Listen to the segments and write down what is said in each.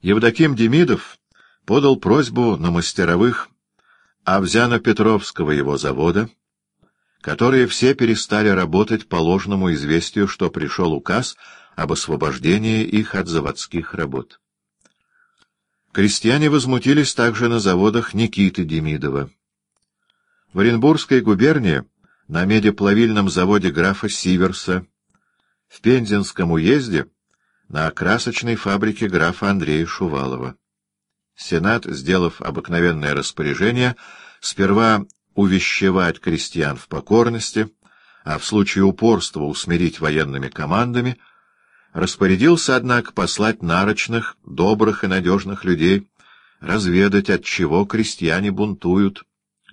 Евдоким Демидов подал просьбу на мастеровых Авзяно-Петровского его завода, которые все перестали работать по ложному известию, что пришел указ об освобождении их от заводских работ. Крестьяне возмутились также на заводах Никиты Демидова. В Оренбургской губернии на медеплавильном заводе графа Сиверса, в Пензенском уезде на красочной фабрике графа Андрея Шувалова. Сенат, сделав обыкновенное распоряжение, сперва увещевать крестьян в покорности, а в случае упорства усмирить военными командами, распорядился, однако, послать нарочных, добрых и надежных людей, разведать, от чего крестьяне бунтуют,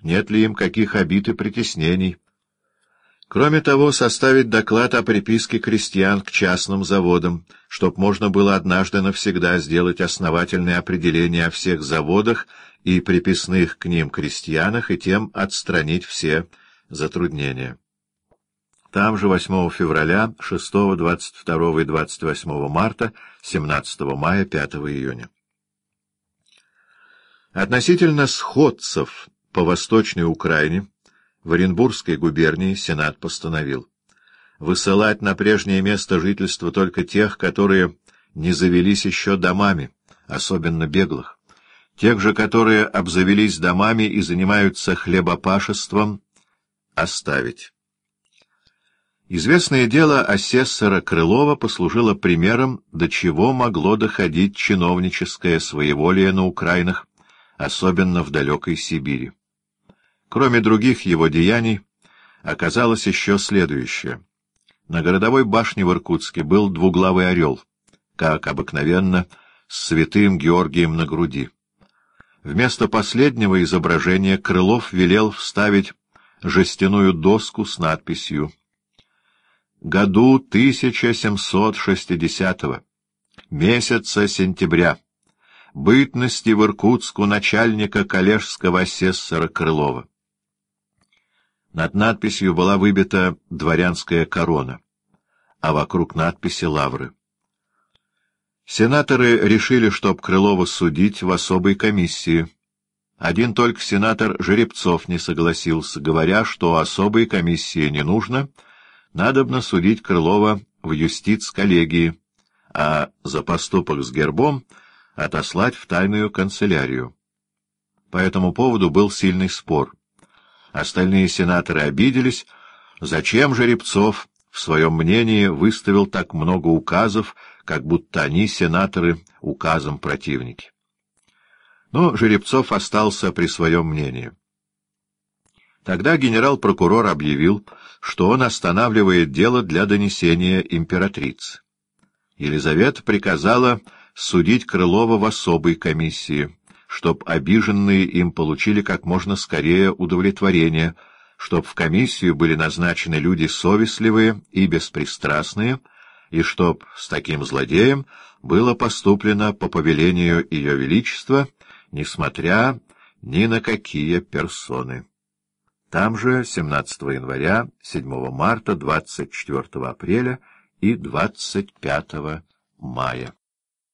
нет ли им каких обид и притеснений. Кроме того, составить доклад о приписке крестьян к частным заводам, чтоб можно было однажды навсегда сделать основательное определение о всех заводах и приписных к ним крестьянах и тем отстранить все затруднения. Там же 8 февраля, 6, 22 и 28 марта, 17 мая, 5 июня. Относительно сходцев по Восточной Украине в Оренбургской губернии Сенат постановил высылать на прежнее место жительства только тех, которые не завелись еще домами, особенно беглых. Тех же, которые обзавелись домами и занимаются хлебопашеством, оставить. Известное дело асессора Крылова послужило примером, до чего могло доходить чиновническое своеволие на Украинах, особенно в далекой Сибири. Кроме других его деяний, оказалось еще следующее. На городовой башне в Иркутске был двуглавый орел, как обыкновенно, с святым Георгием на груди. Вместо последнего изображения Крылов велел вставить жестяную доску с надписью «Году 1760-го, месяца сентября, бытности в Иркутску начальника коллежского асессора Крылова». Над надписью была выбита дворянская корона, а вокруг надписи лавры. Сенаторы решили, чтоб Крылова судить в особой комиссии. Один только сенатор Жеребцов не согласился, говоря, что особой комиссии не нужно, надобно судить Крылова в юстиц-коллегии, а за поступок с гербом отослать в тайную канцелярию. По этому поводу был сильный спор. Остальные сенаторы обиделись, зачем Жеребцов в своем мнении выставил так много указов, как будто они, сенаторы, указом противники. Но Жеребцов остался при своем мнении. Тогда генерал-прокурор объявил, что он останавливает дело для донесения императрицы. Елизавета приказала судить Крылова в особой комиссии, чтоб обиженные им получили как можно скорее удовлетворение, чтоб в комиссию были назначены люди совестливые и беспристрастные, и чтоб с таким злодеем было поступлено по повелению Ее Величества, несмотря ни на какие персоны. Там же 17 января, 7 марта, 24 апреля и 25 мая.